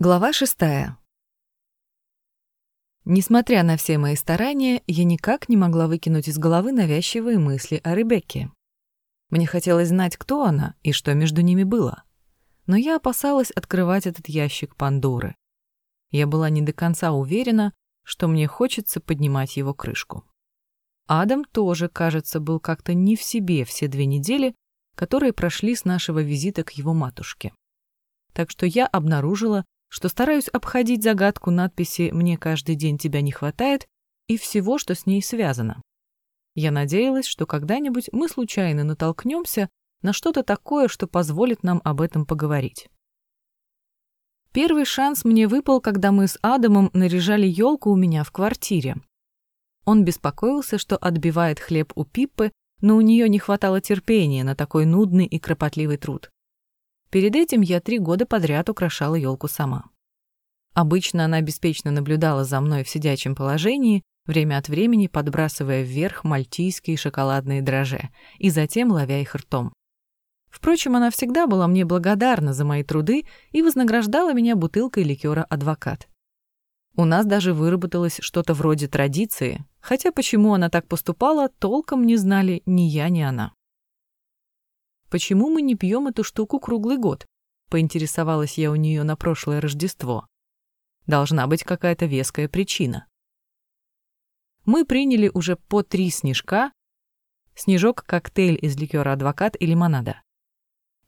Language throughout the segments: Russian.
Глава шестая. Несмотря на все мои старания, я никак не могла выкинуть из головы навязчивые мысли о Ребекке. Мне хотелось знать, кто она и что между ними было. Но я опасалась открывать этот ящик Пандоры. Я была не до конца уверена, что мне хочется поднимать его крышку. Адам тоже, кажется, был как-то не в себе все две недели, которые прошли с нашего визита к его матушке. Так что я обнаружила, что стараюсь обходить загадку надписи «Мне каждый день тебя не хватает» и всего, что с ней связано. Я надеялась, что когда-нибудь мы случайно натолкнемся на что-то такое, что позволит нам об этом поговорить. Первый шанс мне выпал, когда мы с Адамом наряжали елку у меня в квартире. Он беспокоился, что отбивает хлеб у Пиппы, но у нее не хватало терпения на такой нудный и кропотливый труд. Перед этим я три года подряд украшала елку сама. Обычно она беспечно наблюдала за мной в сидячем положении, время от времени подбрасывая вверх мальтийские шоколадные дрожжи и затем ловя их ртом. Впрочем, она всегда была мне благодарна за мои труды и вознаграждала меня бутылкой ликера «Адвокат». У нас даже выработалось что-то вроде традиции, хотя почему она так поступала, толком не знали ни я, ни она. Почему мы не пьем эту штуку круглый год? Поинтересовалась я у нее на прошлое Рождество. Должна быть какая-то веская причина. Мы приняли уже по три снежка, снежок-коктейль из ликера «Адвокат» и лимонада.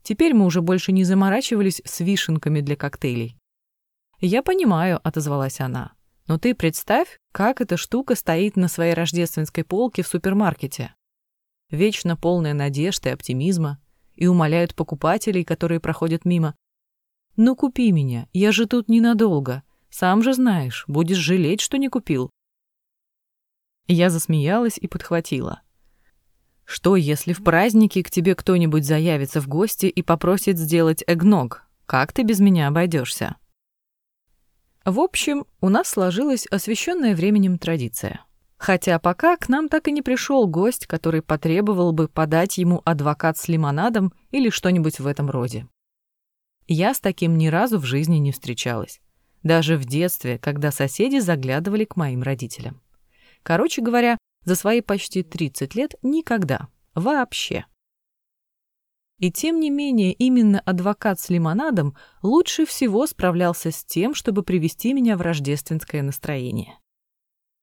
Теперь мы уже больше не заморачивались с вишенками для коктейлей. «Я понимаю», — отозвалась она. «Но ты представь, как эта штука стоит на своей рождественской полке в супермаркете. Вечно полная надежд и оптимизма и умоляют покупателей, которые проходят мимо. «Ну купи меня, я же тут ненадолго. Сам же знаешь, будешь жалеть, что не купил». Я засмеялась и подхватила. «Что, если в празднике к тебе кто-нибудь заявится в гости и попросит сделать эгног? Как ты без меня обойдешься?» В общем, у нас сложилась освещенная временем традиция. Хотя пока к нам так и не пришел гость, который потребовал бы подать ему адвокат с лимонадом или что-нибудь в этом роде. Я с таким ни разу в жизни не встречалась. Даже в детстве, когда соседи заглядывали к моим родителям. Короче говоря, за свои почти 30 лет никогда. Вообще. И тем не менее, именно адвокат с лимонадом лучше всего справлялся с тем, чтобы привести меня в рождественское настроение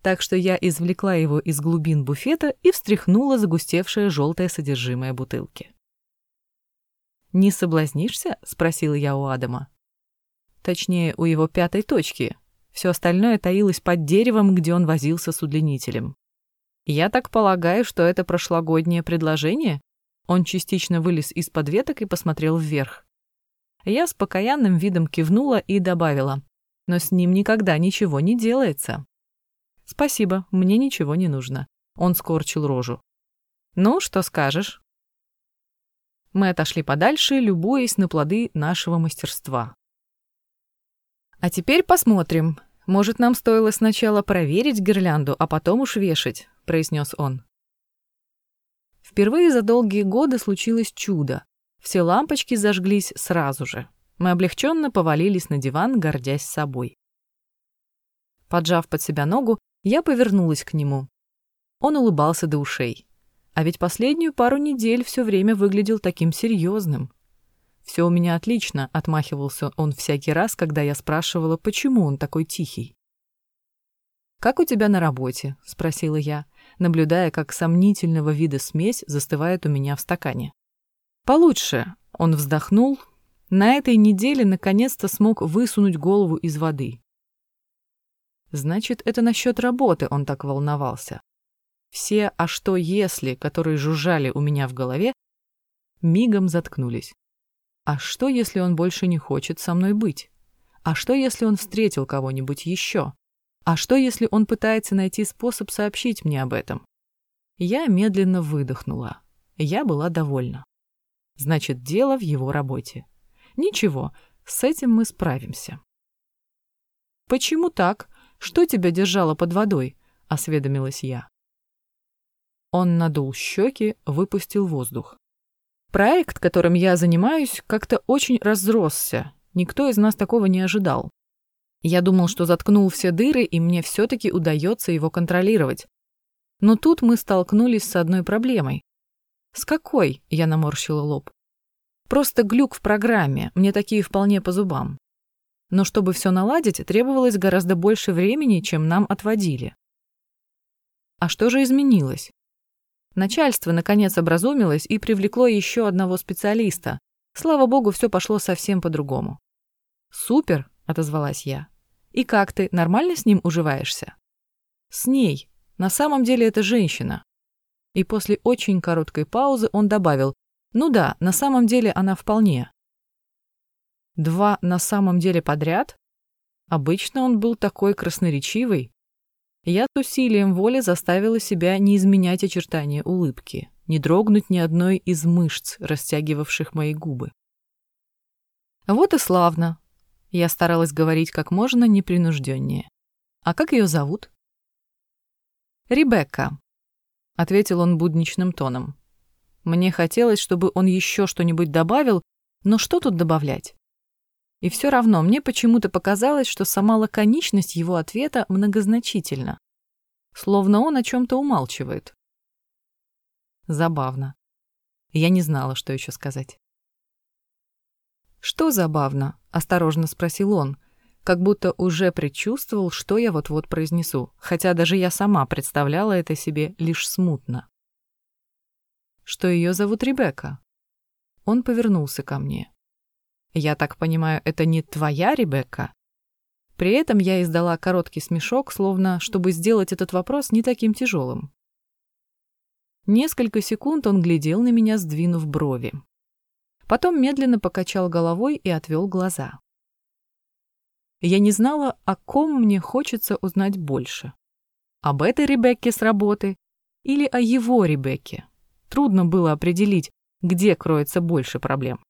так что я извлекла его из глубин буфета и встряхнула загустевшее желтое содержимое бутылки. «Не соблазнишься?» — спросила я у Адама. Точнее, у его пятой точки. Все остальное таилось под деревом, где он возился с удлинителем. «Я так полагаю, что это прошлогоднее предложение?» Он частично вылез из-под веток и посмотрел вверх. Я с покаянным видом кивнула и добавила, «Но с ним никогда ничего не делается». «Спасибо, мне ничего не нужно». Он скорчил рожу. «Ну, что скажешь?» Мы отошли подальше, любуясь на плоды нашего мастерства. «А теперь посмотрим. Может, нам стоило сначала проверить гирлянду, а потом уж вешать», — произнес он. Впервые за долгие годы случилось чудо. Все лампочки зажглись сразу же. Мы облегченно повалились на диван, гордясь собой. Поджав под себя ногу, я повернулась к нему. Он улыбался до ушей. А ведь последнюю пару недель все время выглядел таким серьезным. «Все у меня отлично», — отмахивался он всякий раз, когда я спрашивала, почему он такой тихий. «Как у тебя на работе?» — спросила я, наблюдая, как сомнительного вида смесь застывает у меня в стакане. «Получше», — он вздохнул. На этой неделе наконец-то смог высунуть голову из воды. Значит, это насчет работы он так волновался. Все «а что если», которые жужжали у меня в голове, мигом заткнулись. А что, если он больше не хочет со мной быть? А что, если он встретил кого-нибудь еще? А что, если он пытается найти способ сообщить мне об этом? Я медленно выдохнула. Я была довольна. Значит, дело в его работе. Ничего, с этим мы справимся. «Почему так?» Что тебя держало под водой?» — осведомилась я. Он надул щеки, выпустил воздух. Проект, которым я занимаюсь, как-то очень разросся. Никто из нас такого не ожидал. Я думал, что заткнул все дыры, и мне все-таки удается его контролировать. Но тут мы столкнулись с одной проблемой. «С какой?» — я наморщила лоб. «Просто глюк в программе, мне такие вполне по зубам. Но чтобы все наладить, требовалось гораздо больше времени, чем нам отводили. А что же изменилось? Начальство, наконец, образумилось и привлекло еще одного специалиста. Слава богу, все пошло совсем по-другому. «Супер!» — отозвалась я. «И как ты, нормально с ним уживаешься?» «С ней. На самом деле это женщина». И после очень короткой паузы он добавил, «Ну да, на самом деле она вполне». Два «на самом деле» подряд? Обычно он был такой красноречивый. Я с усилием воли заставила себя не изменять очертания улыбки, не дрогнуть ни одной из мышц, растягивавших мои губы. Вот и славно. Я старалась говорить как можно непринужденнее. А как ее зовут? Ребекка, ответил он будничным тоном. Мне хотелось, чтобы он еще что-нибудь добавил, но что тут добавлять? И все равно мне почему-то показалось, что сама лаконичность его ответа многозначительна. Словно он о чем-то умалчивает. Забавно. Я не знала, что еще сказать. «Что забавно?» — осторожно спросил он, как будто уже предчувствовал, что я вот-вот произнесу, хотя даже я сама представляла это себе лишь смутно. «Что ее зовут Ребекка?» Он повернулся ко мне. Я так понимаю, это не твоя Ребекка? При этом я издала короткий смешок, словно чтобы сделать этот вопрос не таким тяжелым. Несколько секунд он глядел на меня, сдвинув брови. Потом медленно покачал головой и отвел глаза. Я не знала, о ком мне хочется узнать больше. Об этой Ребекке с работы или о его Ребекке. Трудно было определить, где кроется больше проблем.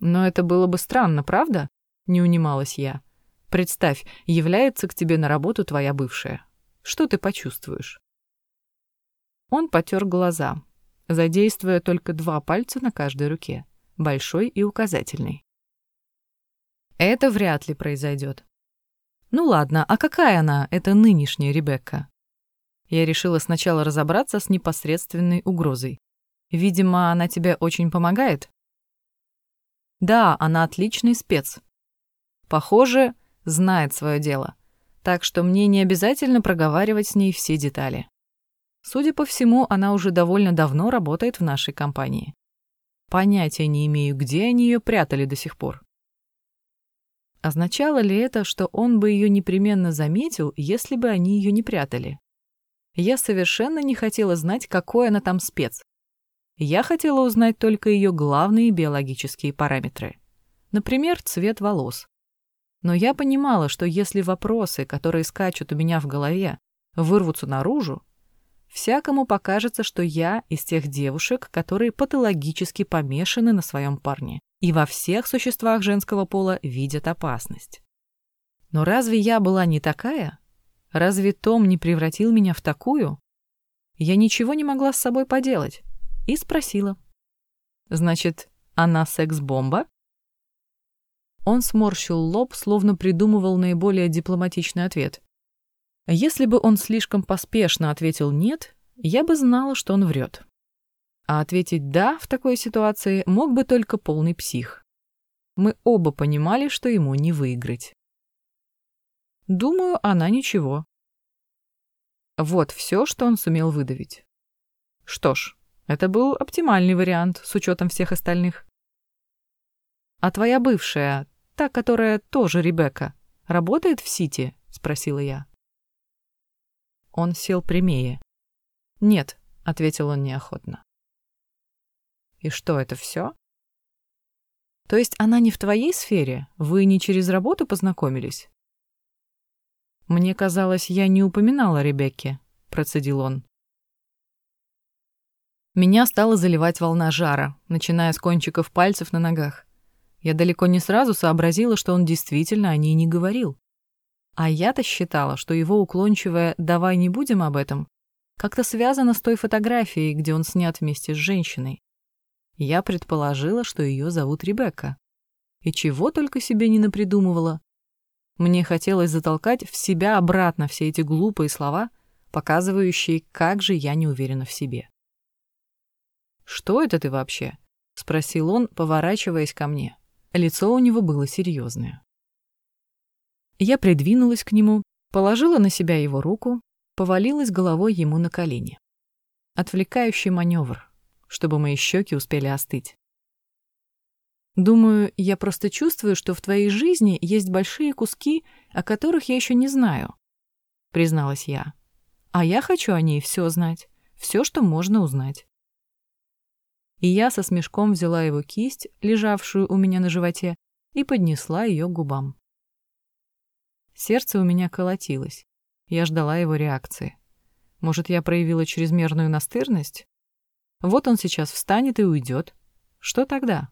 Но это было бы странно, правда? Не унималась я. Представь, является к тебе на работу твоя бывшая. Что ты почувствуешь? Он потер глаза, задействуя только два пальца на каждой руке, большой и указательный. Это вряд ли произойдет. Ну ладно, а какая она, эта нынешняя Ребекка? Я решила сначала разобраться с непосредственной угрозой. Видимо, она тебе очень помогает? Да, она отличный спец. Похоже, знает свое дело. Так что мне не обязательно проговаривать с ней все детали. Судя по всему, она уже довольно давно работает в нашей компании. Понятия не имею, где они ее прятали до сих пор. Означало ли это, что он бы ее непременно заметил, если бы они ее не прятали? Я совершенно не хотела знать, какой она там спец. Я хотела узнать только ее главные биологические параметры. Например, цвет волос. Но я понимала, что если вопросы, которые скачут у меня в голове, вырвутся наружу, всякому покажется, что я из тех девушек, которые патологически помешаны на своем парне и во всех существах женского пола видят опасность. Но разве я была не такая? Разве Том не превратил меня в такую? Я ничего не могла с собой поделать и спросила. «Значит, она секс-бомба?» Он сморщил лоб, словно придумывал наиболее дипломатичный ответ. Если бы он слишком поспешно ответил «нет», я бы знала, что он врет. А ответить «да» в такой ситуации мог бы только полный псих. Мы оба понимали, что ему не выиграть. Думаю, она ничего. Вот все, что он сумел выдавить. Что ж, это был оптимальный вариант с учетом всех остальных. «А твоя бывшая, та, которая тоже Ребекка, работает в Сити?» — спросила я. Он сел прямее. «Нет», — ответил он неохотно. «И что, это все? «То есть она не в твоей сфере? Вы не через работу познакомились?» «Мне казалось, я не упоминала Ребекке», — процедил он. Меня стала заливать волна жара, начиная с кончиков пальцев на ногах. Я далеко не сразу сообразила, что он действительно о ней не говорил. А я-то считала, что его уклончивое «давай не будем об этом» как-то связано с той фотографией, где он снят вместе с женщиной. Я предположила, что ее зовут Ребекка. И чего только себе не напридумывала. Мне хотелось затолкать в себя обратно все эти глупые слова, показывающие, как же я не уверена в себе. «Что это ты вообще?» — спросил он, поворачиваясь ко мне. Лицо у него было серьезное. Я придвинулась к нему, положила на себя его руку, повалилась головой ему на колени. Отвлекающий маневр, чтобы мои щеки успели остыть. Думаю, я просто чувствую, что в твоей жизни есть большие куски, о которых я еще не знаю, призналась я. А я хочу о ней все знать, все, что можно узнать. И я со смешком взяла его кисть, лежавшую у меня на животе, и поднесла ее к губам. Сердце у меня колотилось. Я ждала его реакции. Может, я проявила чрезмерную настырность? Вот он сейчас встанет и уйдет. Что тогда?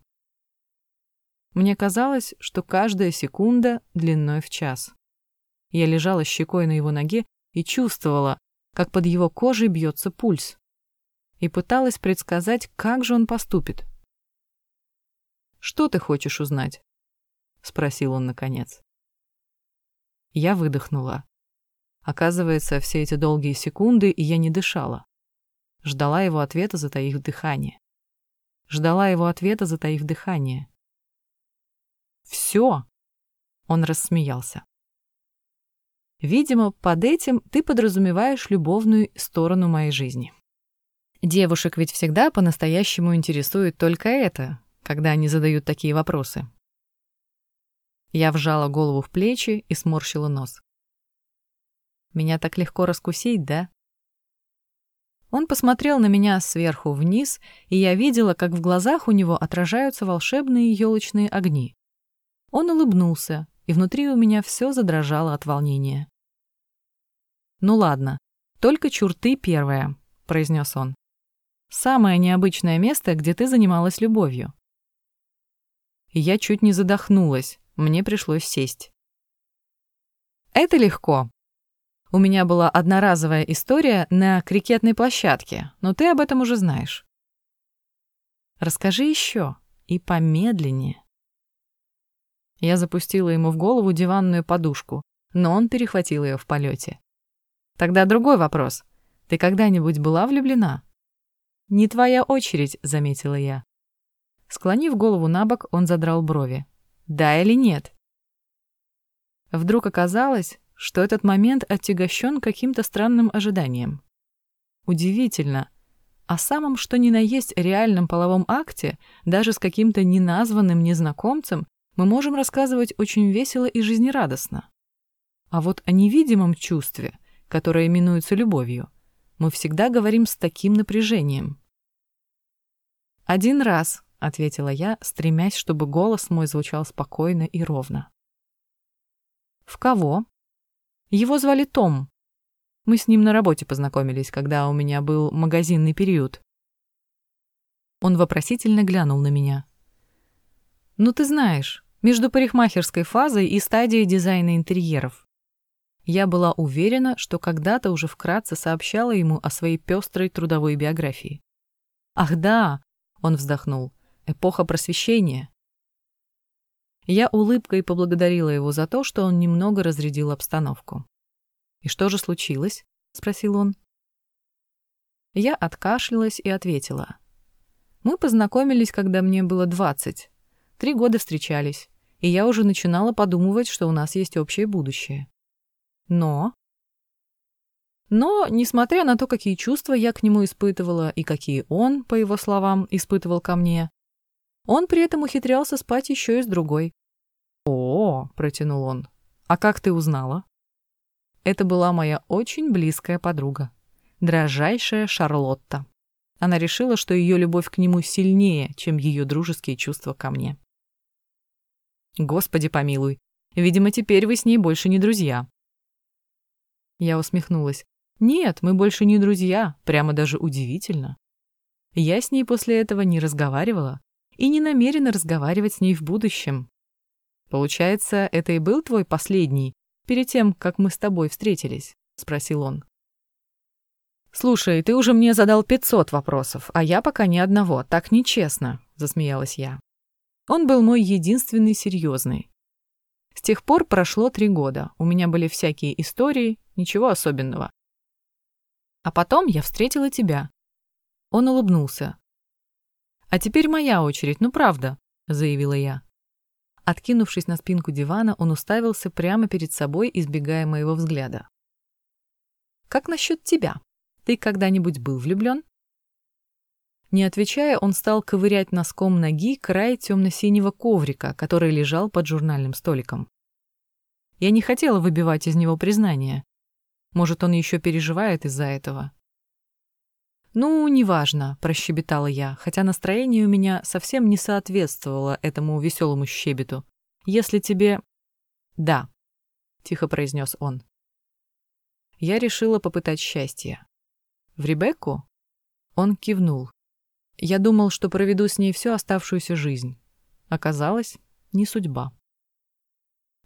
Мне казалось, что каждая секунда длиной в час. Я лежала щекой на его ноге и чувствовала, как под его кожей бьется пульс и пыталась предсказать, как же он поступит. «Что ты хочешь узнать?» — спросил он наконец. Я выдохнула. Оказывается, все эти долгие секунды я не дышала. Ждала его ответа, затаив дыхание. Ждала его ответа, затаив дыхание. «Все!» — он рассмеялся. «Видимо, под этим ты подразумеваешь любовную сторону моей жизни». Девушек ведь всегда по-настоящему интересует только это, когда они задают такие вопросы. Я вжала голову в плечи и сморщила нос. Меня так легко раскусить, да? Он посмотрел на меня сверху вниз, и я видела, как в глазах у него отражаются волшебные елочные огни. Он улыбнулся, и внутри у меня все задрожало от волнения. «Ну ладно, только чурты первая», — произнес он. Самое необычное место, где ты занималась любовью. Я чуть не задохнулась, мне пришлось сесть. Это легко. У меня была одноразовая история на крикетной площадке, но ты об этом уже знаешь. Расскажи еще и помедленнее. Я запустила ему в голову диванную подушку, но он перехватил ее в полете. Тогда другой вопрос. Ты когда-нибудь была влюблена? «Не твоя очередь», — заметила я. Склонив голову на бок, он задрал брови. «Да или нет?» Вдруг оказалось, что этот момент отягощен каким-то странным ожиданием. Удивительно. О самом что ни на есть реальном половом акте, даже с каким-то неназванным незнакомцем, мы можем рассказывать очень весело и жизнерадостно. А вот о невидимом чувстве, которое именуется любовью, мы всегда говорим с таким напряжением. «Один раз», — ответила я, стремясь, чтобы голос мой звучал спокойно и ровно. «В кого?» «Его звали Том. Мы с ним на работе познакомились, когда у меня был магазинный период». Он вопросительно глянул на меня. «Ну, ты знаешь, между парикмахерской фазой и стадией дизайна интерьеров. Я была уверена, что когда-то уже вкратце сообщала ему о своей пестрой трудовой биографии. «Ах да!» — он вздохнул. «Эпоха просвещения». Я улыбкой поблагодарила его за то, что он немного разрядил обстановку. «И что же случилось?» — спросил он. Я откашлялась и ответила. «Мы познакомились, когда мне было двадцать. Три года встречались, и я уже начинала подумывать, что у нас есть общее будущее. Но... Но, несмотря на то, какие чувства я к нему испытывала и какие он, по его словам, испытывал ко мне, он при этом ухитрялся спать еще и с другой. «О, — протянул он, — а как ты узнала?» Это была моя очень близкая подруга, дрожайшая Шарлотта. Она решила, что ее любовь к нему сильнее, чем ее дружеские чувства ко мне. «Господи помилуй, видимо, теперь вы с ней больше не друзья», я усмехнулась. Нет, мы больше не друзья, прямо даже удивительно. Я с ней после этого не разговаривала и не намерена разговаривать с ней в будущем. Получается, это и был твой последний, перед тем, как мы с тобой встретились? Спросил он. «Слушай, ты уже мне задал 500 вопросов, а я пока ни одного, так нечестно», — засмеялась я. Он был мой единственный серьезный. С тех пор прошло три года. У меня были всякие истории, ничего особенного. А потом я встретила тебя. Он улыбнулся. А теперь моя очередь, ну правда, заявила я. Откинувшись на спинку дивана, он уставился прямо перед собой, избегая моего взгляда. «Как насчет тебя? Ты когда-нибудь был влюблен?» Не отвечая, он стал ковырять носком ноги край темно-синего коврика, который лежал под журнальным столиком. Я не хотела выбивать из него признание. Может, он еще переживает из-за этого. «Ну, неважно», — прощебетала я, хотя настроение у меня совсем не соответствовало этому веселому щебету. «Если тебе...» «Да», — тихо произнес он. Я решила попытать счастье. «В Ребекку?» Он кивнул. Я думал, что проведу с ней всю оставшуюся жизнь. Оказалось, не судьба.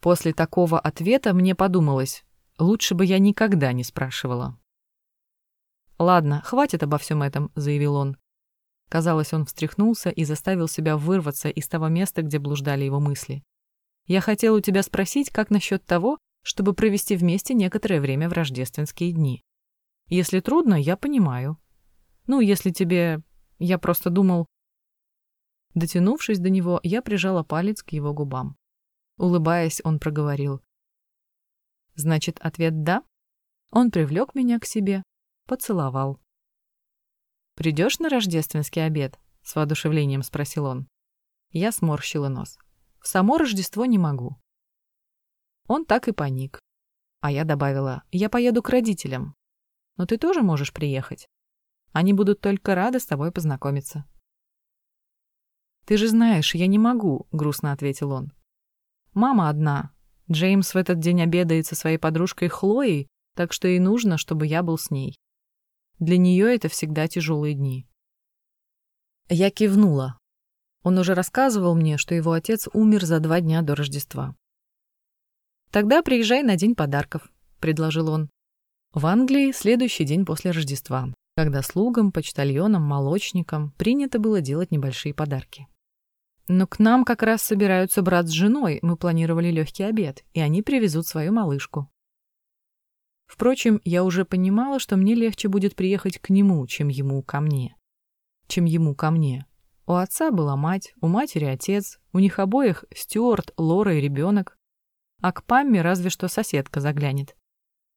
После такого ответа мне подумалось, лучше бы я никогда не спрашивала. «Ладно, хватит обо всем этом», — заявил он. Казалось, он встряхнулся и заставил себя вырваться из того места, где блуждали его мысли. «Я хотел у тебя спросить, как насчет того, чтобы провести вместе некоторое время в рождественские дни. Если трудно, я понимаю. Ну, если тебе... Я просто думал...» Дотянувшись до него, я прижала палец к его губам. Улыбаясь, он проговорил. «Значит, ответ «да»?» Он привлек меня к себе, поцеловал. «Придешь на рождественский обед?» — с воодушевлением спросил он. Я сморщила нос. «В само Рождество не могу». Он так и паник. А я добавила, «Я поеду к родителям. Но ты тоже можешь приехать. Они будут только рады с тобой познакомиться». «Ты же знаешь, я не могу», — грустно ответил он. «Мама одна. Джеймс в этот день обедает со своей подружкой Хлоей, так что ей нужно, чтобы я был с ней. Для нее это всегда тяжелые дни. Я кивнула. Он уже рассказывал мне, что его отец умер за два дня до Рождества. «Тогда приезжай на День подарков», — предложил он. В Англии следующий день после Рождества, когда слугам, почтальонам, молочникам принято было делать небольшие подарки. Но к нам как раз собираются брат с женой, мы планировали легкий обед, и они привезут свою малышку. Впрочем, я уже понимала, что мне легче будет приехать к нему, чем ему ко мне. Чем ему ко мне. У отца была мать, у матери отец, у них обоих Стюарт, Лора и ребенок. А к Памме разве что соседка заглянет.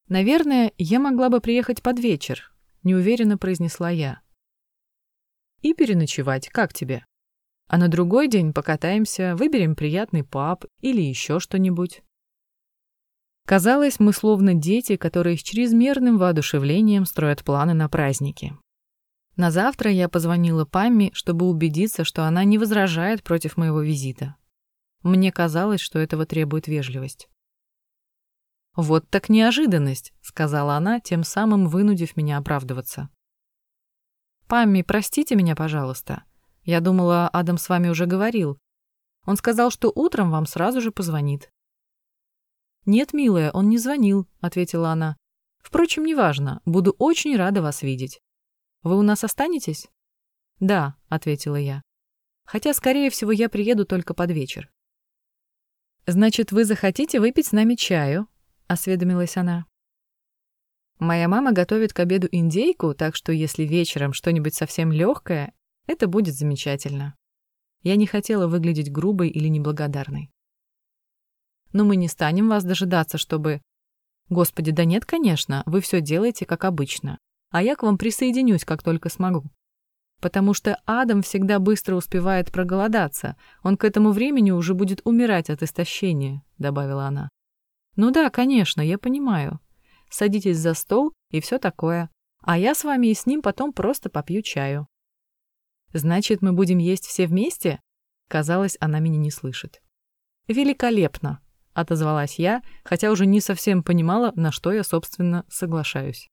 «Наверное, я могла бы приехать под вечер», — неуверенно произнесла я. «И переночевать, как тебе? А на другой день покатаемся, выберем приятный паб или еще что-нибудь». Казалось, мы словно дети, которые с чрезмерным воодушевлением строят планы на праздники. На завтра я позвонила Памми, чтобы убедиться, что она не возражает против моего визита. Мне казалось, что этого требует вежливость. «Вот так неожиданность», — сказала она, тем самым вынудив меня оправдываться. «Памми, простите меня, пожалуйста. Я думала, Адам с вами уже говорил. Он сказал, что утром вам сразу же позвонит. «Нет, милая, он не звонил», — ответила она. «Впрочем, неважно, буду очень рада вас видеть. Вы у нас останетесь?» «Да», — ответила я. «Хотя, скорее всего, я приеду только под вечер». «Значит, вы захотите выпить с нами чаю?» — осведомилась она. «Моя мама готовит к обеду индейку, так что если вечером что-нибудь совсем легкое, это будет замечательно». Я не хотела выглядеть грубой или неблагодарной но мы не станем вас дожидаться, чтобы... Господи, да нет, конечно, вы все делаете как обычно, а я к вам присоединюсь, как только смогу. Потому что Адам всегда быстро успевает проголодаться, он к этому времени уже будет умирать от истощения, добавила она. Ну да, конечно, я понимаю. Садитесь за стол и все такое, а я с вами и с ним потом просто попью чаю. Значит, мы будем есть все вместе? Казалось, она меня не слышит. Великолепно, отозвалась я, хотя уже не совсем понимала, на что я, собственно, соглашаюсь.